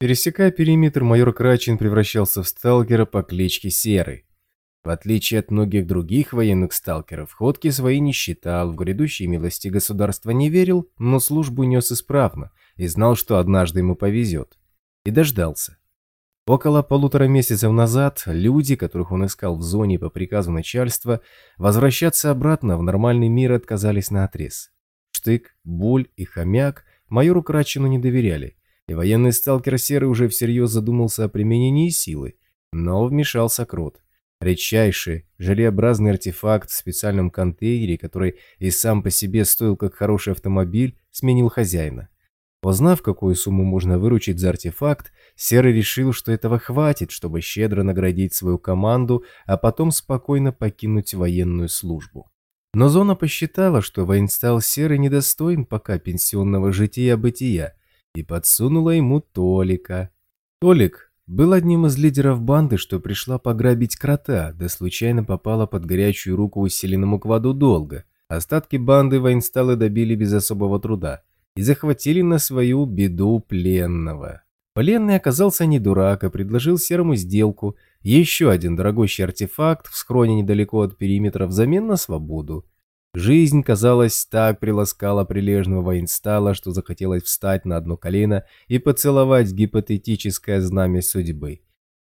Пересекая периметр, майор Крачин превращался в сталкера по кличке Серый. В отличие от многих других военных сталкеров, ходки свои не считал, в грядущие милости государства не верил, но службу нес исправно и знал, что однажды ему повезет. И дождался. Около полутора месяцев назад люди, которых он искал в зоне по приказу начальства, возвращаться обратно в нормальный мир отказались на отрез. Штык, Буль и Хомяк майору Крачину не доверяли, и военный сталкер Серый уже всерьез задумался о применении силы, но вмешался Крот. Редчайший, желеобразный артефакт в специальном контейнере, который и сам по себе стоил как хороший автомобиль, сменил хозяина. Познав, какую сумму можно выручить за артефакт, Серый решил, что этого хватит, чтобы щедро наградить свою команду, а потом спокойно покинуть военную службу. Но Зона посчитала, что воинстал Серый недостоин пока пенсионного жития-бытия, и подсунула ему Толика. Толик был одним из лидеров банды, что пришла пограбить крота, да случайно попала под горячую руку усиленному кваду долго. Остатки банды воинсталы добили без особого труда и захватили на свою беду пленного. Пленный оказался не дурак, а предложил Серому сделку, еще один дорогущий артефакт в схроне недалеко от периметра взамен на свободу. Жизнь, казалось, так приласкала прилежного воинстала, что захотелось встать на одно колено и поцеловать гипотетическое знамя судьбы.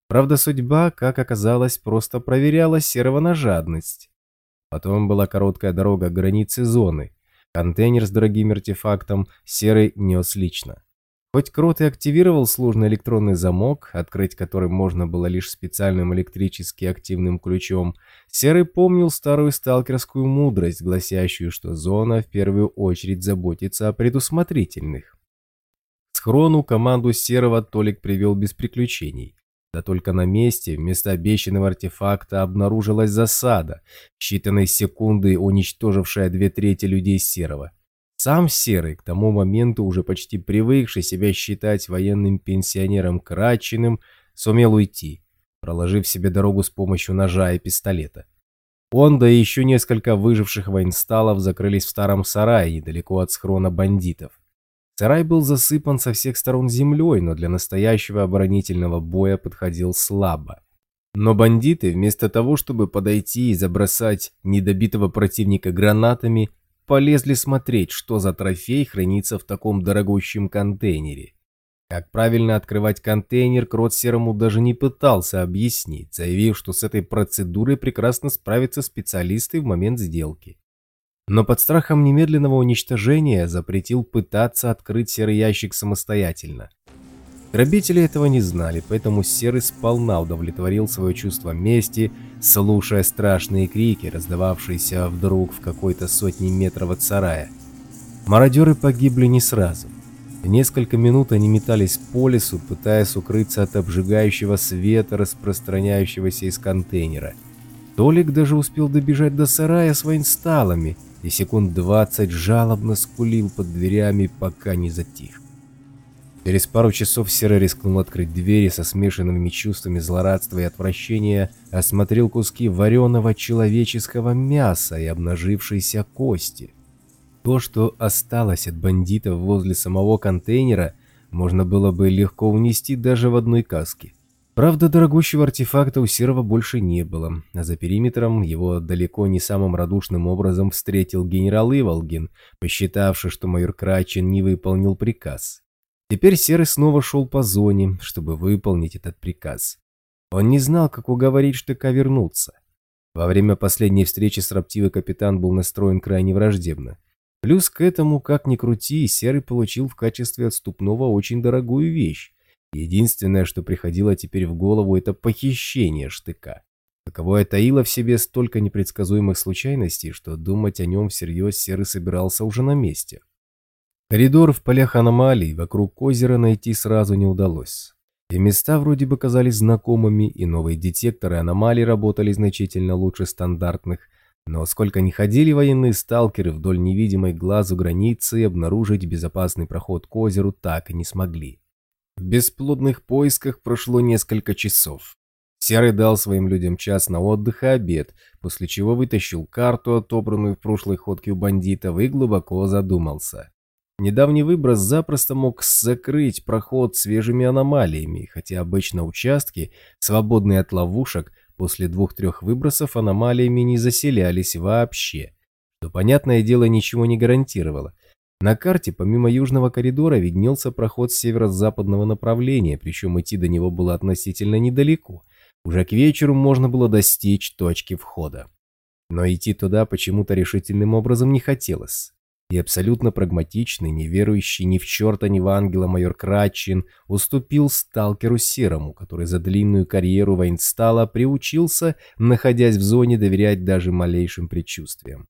Правда, судьба, как оказалось, просто проверяла Серого на жадность. Потом была короткая дорога к границе зоны. Контейнер с дорогим артефактом Серый нес лично. Хоть Крот и активировал сложный электронный замок, открыть который можно было лишь специальным электрически активным ключом, Серый помнил старую сталкерскую мудрость, гласящую, что зона в первую очередь заботится о предусмотрительных. К схрону команду Серого Толик привел без приключений. Да только на месте вместо обещанного артефакта обнаружилась засада, считанные секунды уничтожившая две трети людей Серого. Сам Серый, к тому моменту уже почти привыкший себя считать военным пенсионером Крачиным, сумел уйти, проложив себе дорогу с помощью ножа и пистолета. Он, да и еще несколько выживших воинсталов закрылись в старом сарае недалеко от схрона бандитов. Сарай был засыпан со всех сторон землей, но для настоящего оборонительного боя подходил слабо. Но бандиты, вместо того, чтобы подойти и забросать недобитого противника гранатами, полезли смотреть, что за трофей хранится в таком дорогущем контейнере. Как правильно открывать контейнер, Крот Серому даже не пытался объяснить, заявив, что с этой процедурой прекрасно справятся специалисты в момент сделки. Но под страхом немедленного уничтожения запретил пытаться открыть серый ящик самостоятельно. Грабители этого не знали, поэтому Серый сполна удовлетворил свое чувство мести, слушая страшные крики, раздававшиеся вдруг в какой-то сотни метров от сарая. Мародеры погибли не сразу. Несколько минут они метались по лесу, пытаясь укрыться от обжигающего света, распространяющегося из контейнера. Толик даже успел добежать до сарая с воинсталами и секунд двадцать жалобно скулил под дверями, пока не затих. Через пару часов Серый рискнул открыть двери со смешанными чувствами злорадства и отвращения, осмотрел куски вареного человеческого мяса и обнажившиеся кости. То, что осталось от бандитов возле самого контейнера, можно было бы легко унести даже в одной каске. Правда, дорогущего артефакта у Серого больше не было, а за периметром его далеко не самым радушным образом встретил генерал Иволгин, посчитавший, что майор Крачин не выполнил приказ. Теперь Серый снова шел по зоне, чтобы выполнить этот приказ. Он не знал, как уговорить Штыка вернуться. Во время последней встречи с Раптивой капитан был настроен крайне враждебно. Плюс к этому, как ни крути, Серый получил в качестве отступного очень дорогую вещь. Единственное, что приходило теперь в голову, это похищение Штыка. Таковое таило в себе столько непредсказуемых случайностей, что думать о нем всерьез Серый собирался уже на месте. Коридор в полях аномалий вокруг озера найти сразу не удалось. И места вроде бы казались знакомыми, и новые детекторы аномалий работали значительно лучше стандартных, но сколько ни ходили военные сталкеры вдоль невидимой глазу границы, обнаружить безопасный проход к озеру так и не смогли. В бесплодных поисках прошло несколько часов. Серый дал своим людям час на отдых и обед, после чего вытащил карту, отобранную в прошлой ходке у бандитов, и глубоко задумался. Недавний выброс запросто мог закрыть проход свежими аномалиями, хотя обычно участки, свободные от ловушек, после двух-трех выбросов аномалиями не заселялись вообще, что, понятное дело, ничего не гарантировало. На карте, помимо южного коридора, виднелся проход северо-западного направления, причем идти до него было относительно недалеко. Уже к вечеру можно было достичь точки входа. Но идти туда почему-то решительным образом не хотелось. И абсолютно прагматичный, не верующий ни в черта, ни в ангела майор Крачин уступил сталкеру Серому, который за длинную карьеру воинстала приучился, находясь в зоне, доверять даже малейшим предчувствиям.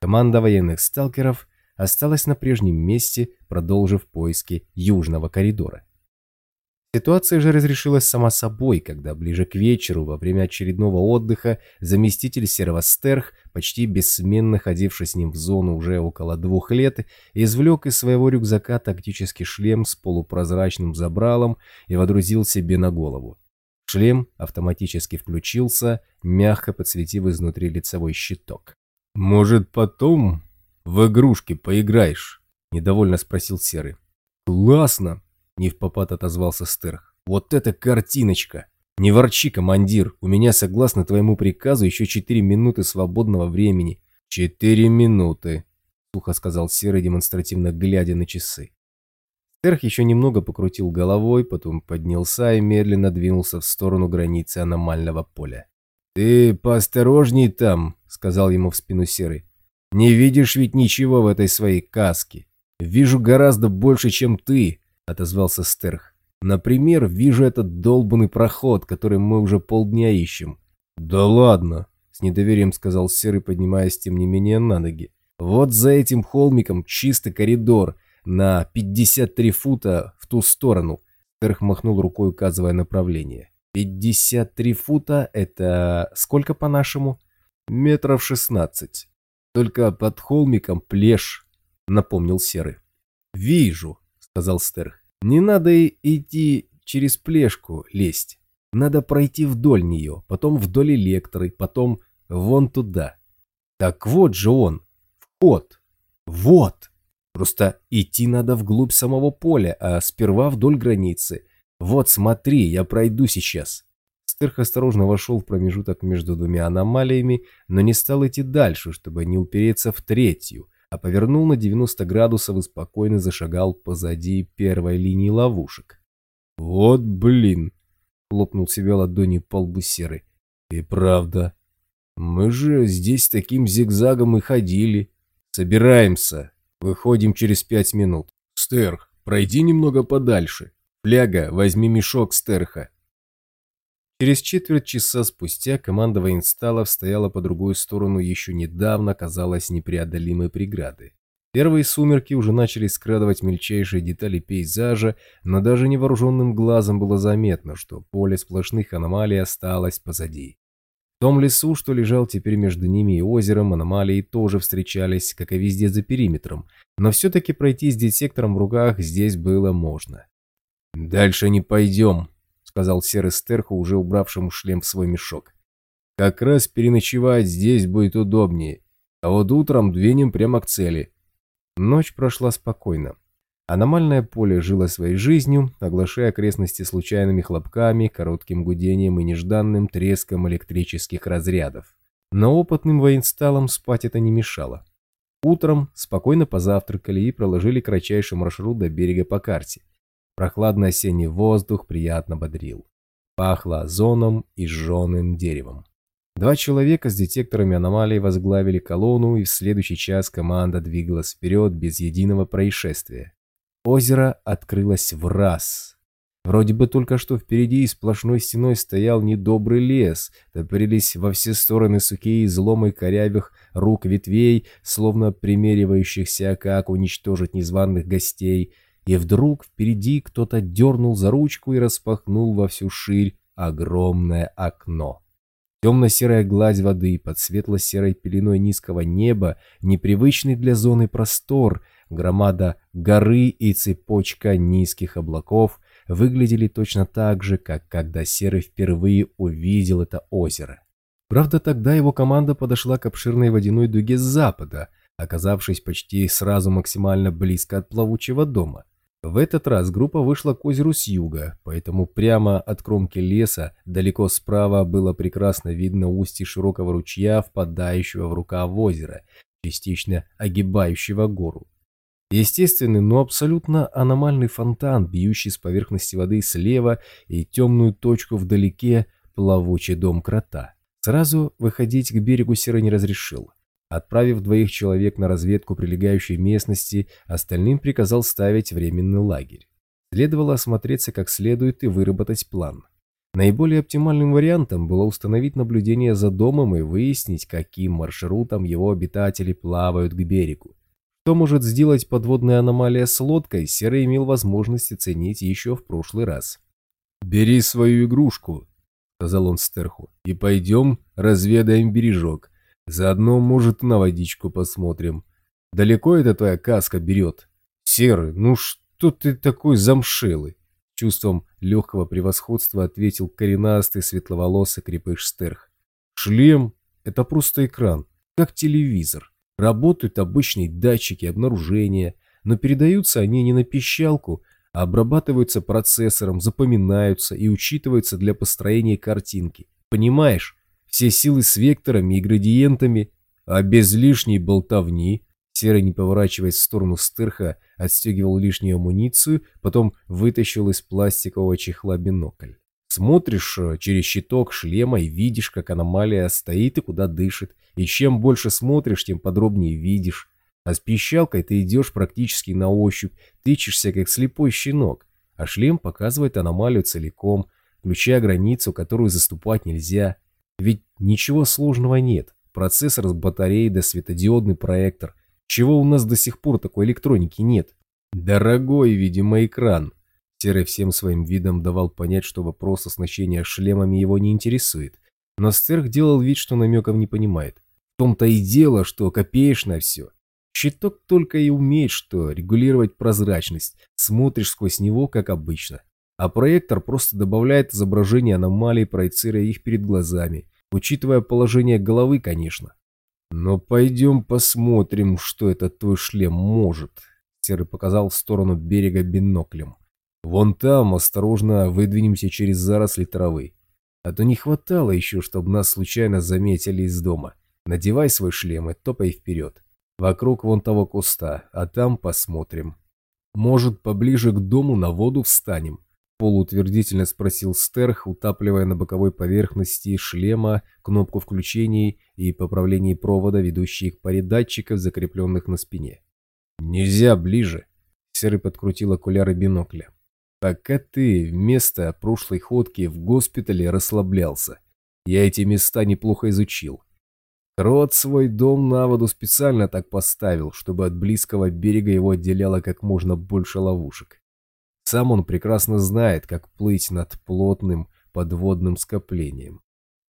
Команда военных сталкеров осталась на прежнем месте, продолжив поиски южного коридора. Ситуация же разрешилась сама собой, когда ближе к вечеру, во время очередного отдыха, заместитель Серого Стерх, почти бессменно ходивший с ним в зону уже около двух лет, извлек из своего рюкзака тактический шлем с полупрозрачным забралом и водрузил себе на голову. Шлем автоматически включился, мягко подсветив изнутри лицевой щиток. «Может, потом в игрушки поиграешь?» – недовольно спросил Серый. «Классно!» Не в попад отозвался Стерх. Вот это картиночка! Не ворчи, командир, у меня, согласно твоему приказу, еще четыре минуты свободного времени. Четыре минуты, сухо сказал Серый, демонстративно глядя на часы. Стерх еще немного покрутил головой, потом поднялся и медленно двинулся в сторону границы аномального поля. «Ты поосторожней там», — сказал ему в спину Серый. «Не видишь ведь ничего в этой своей каске. Вижу гораздо больше, чем ты отозвался Стерх. «Например, вижу этот долбанный проход, который мы уже полдня ищем». «Да ладно», — с недоверием сказал Серый, поднимаясь тем не менее на ноги. «Вот за этим холмиком чистый коридор на 53 фута в ту сторону». Стерх махнул рукой, указывая направление. «53 фута — это сколько по-нашему?» «Метров шестнадцать. Только под холмиком плешь», — напомнил Серый. «Вижу», сказал Стерх. «Не надо идти через плешку лезть. Надо пройти вдоль нее, потом вдоль электры, потом вон туда. Так вот же он, вход. Вот. Просто идти надо вглубь самого поля, а сперва вдоль границы. Вот смотри, я пройду сейчас». Стерх осторожно вошел в промежуток между двумя аномалиями, но не стал идти дальше, чтобы не упереться в третью – а повернул на 90 градусов и спокойно зашагал позади первой линии ловушек. «Вот блин!» — хлопнул себя ладони по лбу серый. «И правда. Мы же здесь таким зигзагом и ходили. Собираемся. Выходим через пять минут. Стерх, пройди немного подальше. Фляга, возьми мешок стерха. Через четверть часа спустя команда воинсталов стояла по другую сторону еще недавно казалось непреодолимой преграды. Первые сумерки уже начали скрадывать мельчайшие детали пейзажа, но даже невооруженным глазом было заметно, что поле сплошных аномалий осталось позади. В том лесу, что лежал теперь между ними и озером, аномалии тоже встречались, как и везде за периметром, но все-таки пройти с детектором в руках здесь было можно. «Дальше не пойдем», сказал серый стерху, уже убравшему шлем в свой мешок. «Как раз переночевать здесь будет удобнее, а вот утром двинем прямо к цели». Ночь прошла спокойно. Аномальное поле жило своей жизнью, оглашая окрестности случайными хлопками, коротким гудением и нежданным треском электрических разрядов. Но опытным воинсталам спать это не мешало. Утром спокойно позавтракали и проложили кратчайший маршрут до берега по карте. Прохладный осенний воздух приятно бодрил. Пахло озоном и жженым деревом. Два человека с детекторами аномалий возглавили колонну, и в следующий час команда двигалась вперед без единого происшествия. Озеро открылось в раз. Вроде бы только что впереди сплошной стеной стоял недобрый лес, топорились во все стороны сухие изломы корявых рук ветвей, словно примеривающихся, как уничтожить незваных гостей – и вдруг впереди кто-то дернул за ручку и распахнул во всю ширь огромное окно. Темно-серая гладь воды под светло-серой пеленой низкого неба, непривычный для зоны простор, громада горы и цепочка низких облаков выглядели точно так же, как когда Серый впервые увидел это озеро. Правда, тогда его команда подошла к обширной водяной дуге с запада, оказавшись почти сразу максимально близко от плавучего дома. В этот раз группа вышла к озеру с юга, поэтому прямо от кромки леса, далеко справа было прекрасно видно устье широкого ручья, впадающего в рукав озера, частично огибающего гору. Естественный, но абсолютно аномальный фонтан, бьющий с поверхности воды слева и темную точку вдалеке плавучий дом крота. Сразу выходить к берегу Серый не разрешил. Отправив двоих человек на разведку прилегающей местности, остальным приказал ставить временный лагерь. Следовало осмотреться как следует и выработать план. Наиболее оптимальным вариантом было установить наблюдение за домом и выяснить, каким маршрутом его обитатели плавают к берегу. Что может сделать подводная аномалия с лодкой, Серый имел возможность оценить еще в прошлый раз. «Бери свою игрушку», — сказал он Стерху, — «и пойдем разведаем бережок». Заодно, может, на водичку посмотрим. Далеко эта твоя каска берет? Серый, ну что ты такой замшелый? Чувством легкого превосходства ответил коренастый светловолосый крепыш Стерх. Шлем — это просто экран, как телевизор. Работают обычные датчики обнаружения, но передаются они не на пищалку, а обрабатываются процессором, запоминаются и учитываются для построения картинки. Понимаешь? Все силы с векторами и градиентами, а без лишней болтовни. Серый, не поворачиваясь в сторону стырха, отстегивал лишнюю амуницию, потом вытащил из пластикового чехла бинокль. Смотришь э, через щиток шлема и видишь, как аномалия стоит и куда дышит. И чем больше смотришь, тем подробнее видишь. А с пищалкой ты идешь практически на ощупь, тычешься, как слепой щенок. А шлем показывает аномалию целиком, включая границу, которую заступать нельзя. Ведь ничего сложного нет. Процессор с батареей да светодиодный проектор. Чего у нас до сих пор такой электроники нет? Дорогой, видимо, экран. Серый всем своим видом давал понять, что вопрос оснащения шлемами его не интересует. Но Стерх делал вид, что намеков не понимает. В том-то и дело, что копеешь все. Щиток только и умеет, что регулировать прозрачность. Смотришь сквозь него, как обычно а проектор просто добавляет изображение аномалий, проецируя их перед глазами, учитывая положение головы, конечно. Но пойдем посмотрим, что этот твой шлем может. Серый показал в сторону берега биноклем. Вон там осторожно выдвинемся через заросли травы. А то не хватало еще, чтобы нас случайно заметили из дома. Надевай свой шлем и топай вперед. Вокруг вон того куста, а там посмотрим. Может, поближе к дому на воду встанем полуутвердительно спросил Стерх, утапливая на боковой поверхности шлема кнопку включений и поправлений провода, ведущих паре датчиков, закрепленных на спине. «Нельзя ближе!» Серый подкрутил окуляры бинокля. «Пока ты вместо прошлой ходки в госпитале расслаблялся. Я эти места неплохо изучил. Крот свой дом на воду специально так поставил, чтобы от близкого берега его отделяло как можно больше ловушек. Сам он прекрасно знает, как плыть над плотным подводным скоплением.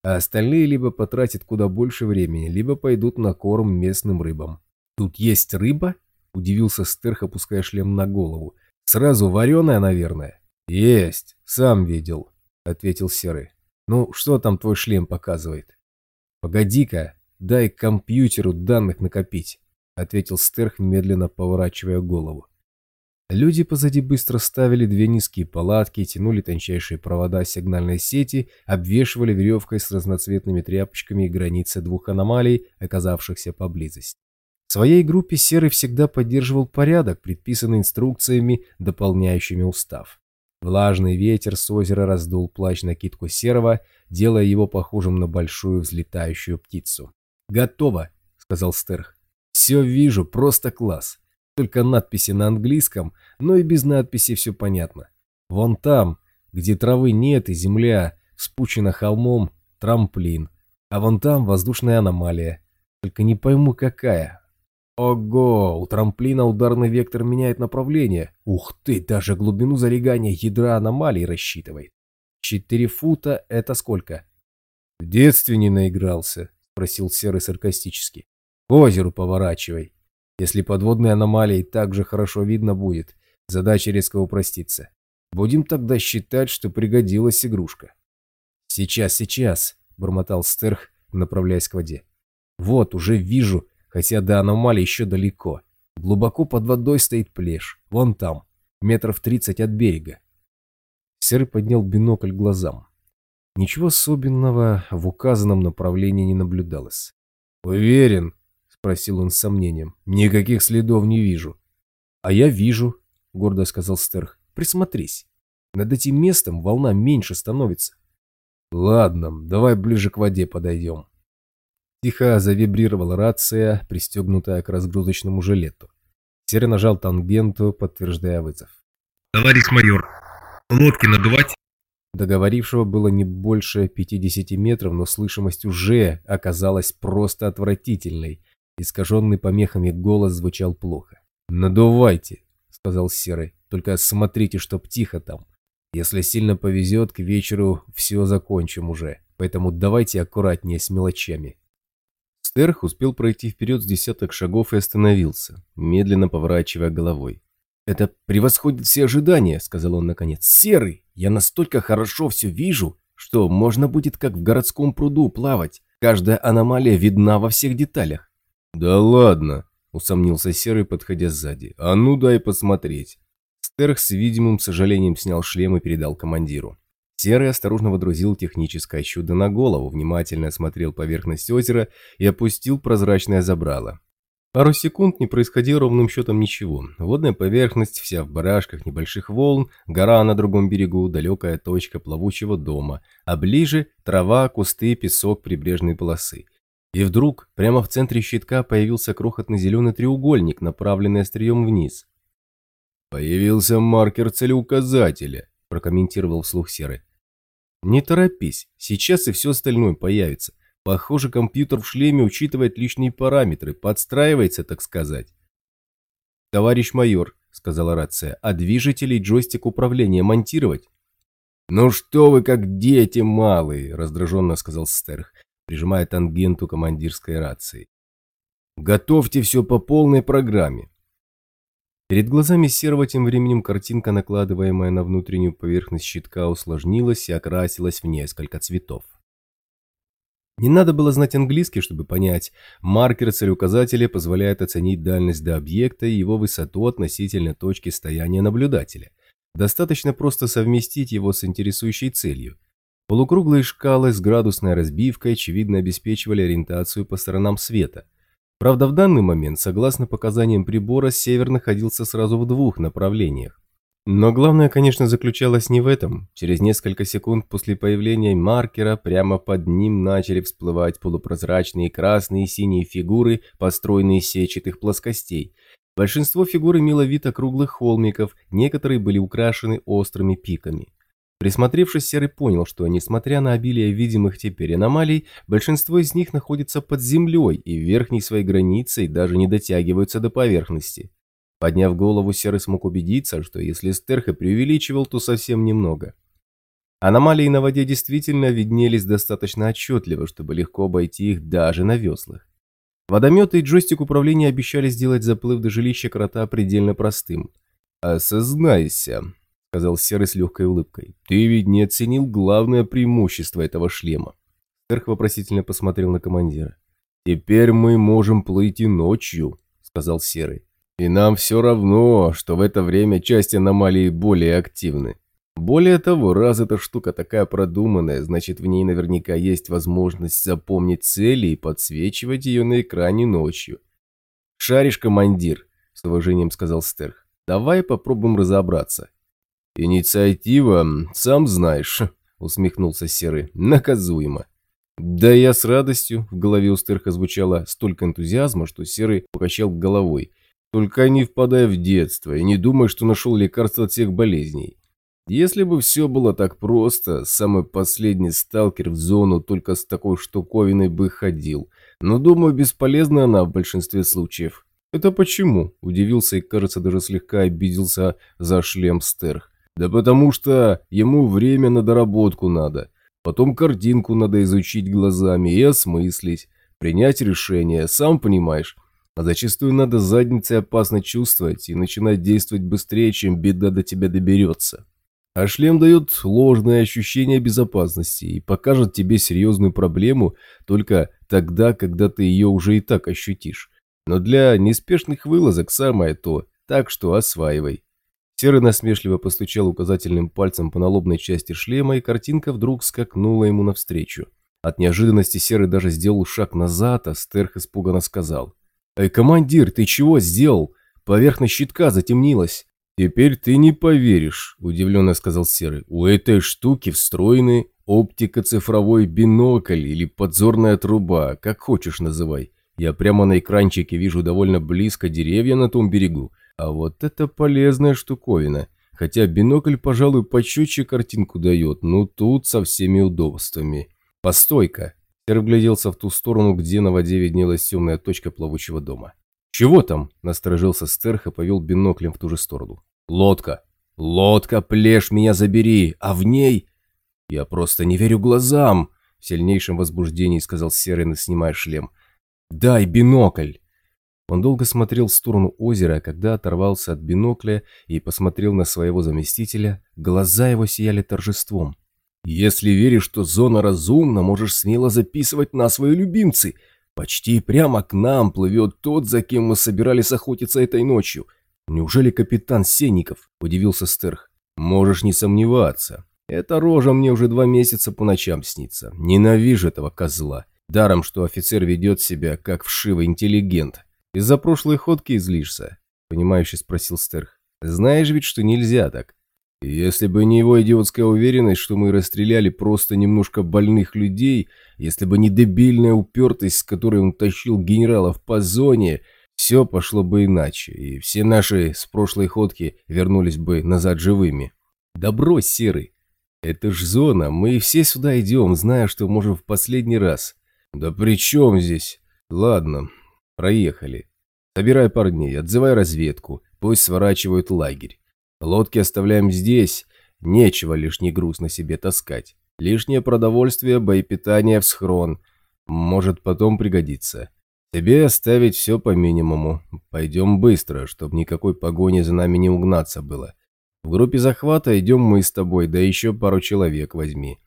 А остальные либо потратят куда больше времени, либо пойдут на корм местным рыбам. «Тут есть рыба?» – удивился Стерх, опуская шлем на голову. «Сразу вареная, наверное?» «Есть, сам видел», – ответил Серый. «Ну, что там твой шлем показывает?» «Погоди-ка, дай компьютеру данных накопить», – ответил Стерх, медленно поворачивая голову. Люди позади быстро ставили две низкие палатки, тянули тончайшие провода сигнальной сети, обвешивали веревкой с разноцветными тряпочками границы двух аномалий, оказавшихся поблизости. В своей группе Серый всегда поддерживал порядок, предписанный инструкциями, дополняющими устав. Влажный ветер с озера раздул плащ-накидку Серого, делая его похожим на большую взлетающую птицу. «Готово», — сказал Стерх. «Все вижу, просто класс. Только надписи на английском, но и без надписи все понятно. Вон там, где травы нет и земля спучена холмом, трамплин. А вон там воздушная аномалия. Только не пойму какая. Ого, у трамплина ударный вектор меняет направление. Ух ты, даже глубину залегания ядра аномалии рассчитывает. Четыре фута — это сколько? В детстве не наигрался, спросил Серый саркастически. К озеру поворачивай. Если подводные аномалии так же хорошо видно будет, задача резко упростится. Будем тогда считать, что пригодилась игрушка. «Сейчас, сейчас», — бормотал Стерх, направляясь к воде. «Вот, уже вижу хотя до аномалии еще далеко. Глубоко под водой стоит плешь, вон там, метров тридцать от берега. Серый поднял бинокль глазам. Ничего особенного в указанном направлении не наблюдалось. «Уверен?» — спросил он с сомнением. «Никаких следов не вижу». «А я вижу», — гордо сказал Стерх. «Присмотрись. Над этим местом волна меньше становится». «Ладно, давай ближе к воде подойдем». Тихо завибрировала рация, пристегнутая к разгрузочному жилету. Серый нажал тангенту, подтверждая вызов. «Товарищ майор, лодки надувать?» Договорившего было не больше 50 метров, но слышимость уже оказалась просто отвратительной. Искаженный помехами голос звучал плохо. «Надувайте», — сказал Серый, — «только смотрите, чтоб тихо там. Если сильно повезет, к вечеру все закончим уже, поэтому давайте аккуратнее с мелочами». Стерх успел пройти вперед с десяток шагов и остановился, медленно поворачивая головой. «Это превосходит все ожидания», — сказал он наконец. «Серый, я настолько хорошо все вижу, что можно будет как в городском пруду плавать. Каждая аномалия видна во всех деталях». «Да ладно», — усомнился Серый, подходя сзади. «А ну дай посмотреть». Стерх с видимым сожалением снял шлем и передал командиру. Серый осторожно водрузил техническое чудо на голову, внимательно осмотрел поверхность озера и опустил прозрачное забрало. Пару секунд не происходило ровным счетом ничего. Водная поверхность вся в барашках небольших волн, гора на другом берегу, далекая точка плавучего дома, а ближе трава, кусты, песок прибрежной полосы. И вдруг прямо в центре щитка появился крохотный зеленый треугольник, направленный острием вниз. «Появился маркер целеуказателя», – прокомментировал вслух Серый. «Не торопись, сейчас и все остальное появится. Похоже, компьютер в шлеме учитывает личные параметры, подстраивается, так сказать. «Товарищ майор», — сказала рация, — «а движители и джойстик управления монтировать?» «Ну что вы как дети малые», — раздраженно сказал Стерх, прижимая тангенту командирской рации. «Готовьте все по полной программе». Перед глазами Серого тем временем картинка, накладываемая на внутреннюю поверхность щитка, усложнилась и окрасилась в несколько цветов. Не надо было знать английский, чтобы понять. Маркер целеуказателя позволяет оценить дальность до объекта и его высоту относительно точки стояния наблюдателя. Достаточно просто совместить его с интересующей целью. Полукруглые шкалы с градусной разбивкой очевидно обеспечивали ориентацию по сторонам света. Правда, в данный момент, согласно показаниям прибора, север находился сразу в двух направлениях. Но главное, конечно, заключалось не в этом. Через несколько секунд после появления маркера прямо под ним начали всплывать полупрозрачные красные и синие фигуры, построенные из сетчатых плоскостей. Большинство фигур имело вид округлых холмиков, некоторые были украшены острыми пиками. Присмотревшись, Серый понял, что, несмотря на обилие видимых теперь аномалий, большинство из них находится под землей и верхней своей границей даже не дотягиваются до поверхности. Подняв голову, Серый смог убедиться, что если Стерха преувеличивал, то совсем немного. Аномалии на воде действительно виднелись достаточно отчетливо, чтобы легко обойти их даже на веслах. Водометы и джойстик управления обещали сделать заплыв до жилища крота предельно простым. «Осознайся», — сказал Серый с легкой улыбкой, — «ты ведь не оценил главное преимущество этого шлема». Стерх вопросительно посмотрел на командира. «Теперь мы можем плыть и ночью», — сказал Серый. И нам все равно, что в это время части аномалии более активны. Более того, раз эта штука такая продуманная, значит в ней наверняка есть возможность запомнить цели и подсвечивать ее на экране ночью. «Шаришь, командир», — с уважением сказал Стерх. «Давай попробуем разобраться». «Инициатива, сам знаешь», — усмехнулся Серый, — «наказуемо». «Да я с радостью», — в голове у Стерха звучало столько энтузиазма, что Серый покачал головой. Только не впадай в детство и не думай, что нашел лекарство от всех болезней. Если бы все было так просто, самый последний сталкер в зону только с такой штуковиной бы ходил. Но, думаю, бесполезна она в большинстве случаев. «Это почему?» – удивился и, кажется, даже слегка обиделся за шлем Стерх. «Да потому что ему время на доработку надо. Потом картинку надо изучить глазами и осмыслить. Принять решение, сам понимаешь». А зачастую надо задницей опасно чувствовать и начинать действовать быстрее, чем беда до тебя доберется. А шлем дает ложное ощущение безопасности и покажет тебе серьезную проблему только тогда, когда ты ее уже и так ощутишь. но для неспешных вылазок самое то, так что осваивай. Серый насмешливо постучал указательным пальцем по налобной части шлема, и картинка вдруг скакнула ему навстречу. От неожиданности Серый даже сделал шаг назад, а Стерх испуганно сказал. «Эй, командир, ты чего сделал? Поверхность щитка затемнилась». «Теперь ты не поверишь», – удивленно сказал Серый. «У этой штуки встроены оптико-цифровой бинокль или подзорная труба, как хочешь называй. Я прямо на экранчике вижу довольно близко деревья на том берегу. А вот это полезная штуковина. Хотя бинокль, пожалуй, почетче картинку дает, но тут со всеми удобствами. Постой-ка. Серый вгляделся в ту сторону, где на воде виднелась темная точка плавучего дома. «Чего там?» – насторожился Стерх и повел биноклем в ту же сторону. «Лодка! Лодка, плешь, меня забери! А в ней...» «Я просто не верю глазам!» – в сильнейшем возбуждении сказал Серый, снимая шлем. «Дай бинокль!» Он долго смотрел в сторону озера, а когда оторвался от бинокля и посмотрел на своего заместителя, глаза его сияли торжеством. «Если веришь, что зона разумна, можешь смело записывать на свои любимцы. Почти прямо к нам плывет тот, за кем мы собирались охотиться этой ночью. Неужели капитан Сенников?» – удивился Стерх. «Можешь не сомневаться. Эта рожа мне уже два месяца по ночам снится. Ненавижу этого козла. Даром, что офицер ведет себя как вшивый интеллигент. Из-за прошлой ходки излишься?» – понимающе спросил Стерх. «Знаешь ведь, что нельзя так. Если бы не его идиотская уверенность, что мы расстреляли просто немножко больных людей, если бы не дебильная упертость, с которой он тащил генералов по зоне, все пошло бы иначе, и все наши с прошлой ходки вернулись бы назад живыми. Да брось, Серый. Это ж зона, мы все сюда идем, зная, что можем в последний раз. Да при чем здесь? Ладно, Проехали. Собирай парней, отзывай разведку, пусть сворачивают лагерь. Лодки оставляем здесь, нечего лишний груз на себе таскать. Лишнее продовольствие, боепитание в схрон. Может потом пригодится. Тебе оставить все по минимуму. Пойдем быстро, чтобы никакой погони за нами не угнаться было. В группе захвата идем мы с тобой, да еще пару человек возьми.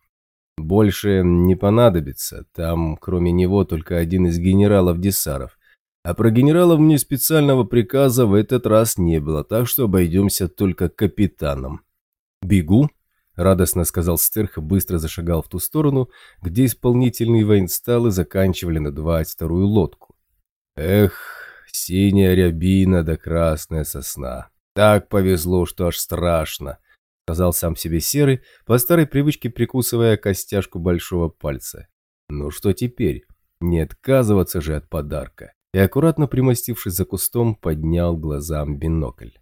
Больше не понадобится, там кроме него только один из генералов Десаров. А про генералов мне специального приказа в этот раз не было, так что обойдемся только капитаном. «Бегу», — радостно сказал Стерх быстро зашагал в ту сторону, где исполнительные военсталы заканчивали надувать вторую лодку. «Эх, синяя рябина да красная сосна. Так повезло, что аж страшно», — сказал сам себе Серый, по старой привычке прикусывая костяшку большого пальца. «Ну что теперь? Не отказываться же от подарка» и, аккуратно примостившись за кустом, поднял глазам бинокль.